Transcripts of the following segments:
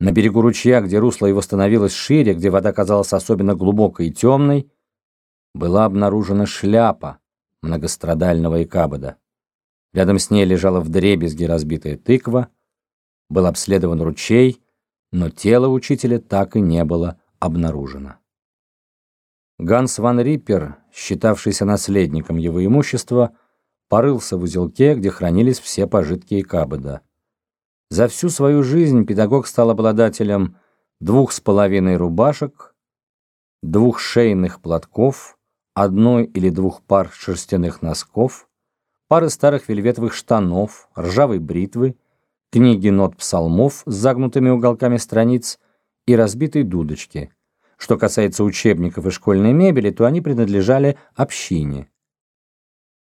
На берегу ручья, где русло его становилось шире, где вода казалась особенно глубокой и темной, была обнаружена шляпа многострадального Икабода. Рядом с ней лежала вдребезги разбитая тыква, был обследован ручей, но тело учителя так и не было обнаружено. Ганс ван Риппер, считавшийся наследником его имущества, порылся в узелке, где хранились все пожитки Икабода. За всю свою жизнь педагог стал обладателем двух с половиной рубашек, двух шейных платков, одной или двух пар шерстяных носков, пары старых вельветовых штанов, ржавой бритвы, книги нот псалмов с загнутыми уголками страниц и разбитой дудочки. Что касается учебников и школьной мебели, то они принадлежали общине.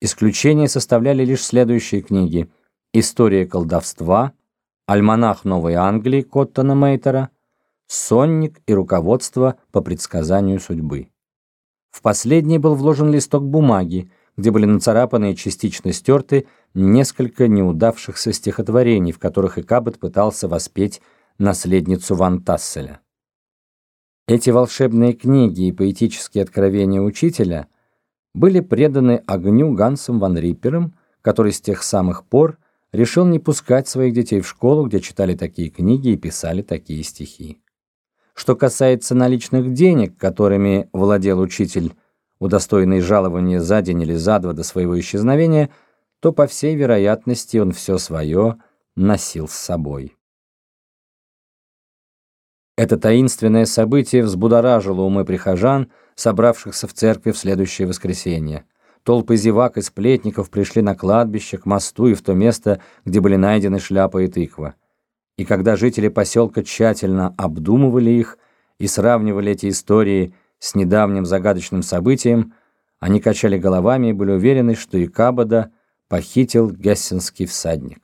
Исключение составляли лишь следующие книги «История колдовства», «Альманах Новой Англии» Коттона Мейтера, «Сонник и руководство по предсказанию судьбы». В последний был вложен листок бумаги, где были нацарапаны и частично стерты несколько неудавшихся стихотворений, в которых Икабет пытался воспеть наследницу Ван Тасселя. Эти волшебные книги и поэтические откровения учителя были преданы огню Гансом ван Риппером, который с тех самых пор решил не пускать своих детей в школу, где читали такие книги и писали такие стихи. Что касается наличных денег, которыми владел учитель, удостоенный жалования за день или за два до своего исчезновения, то, по всей вероятности, он все свое носил с собой. Это таинственное событие взбудоражило умы прихожан, собравшихся в церкви в следующее воскресенье. Толпы зевак и сплетников пришли на кладбище, к мосту и в то место, где были найдены шляпа и тыква. И когда жители поселка тщательно обдумывали их и сравнивали эти истории с недавним загадочным событием, они качали головами и были уверены, что Икабада похитил гессенский всадник.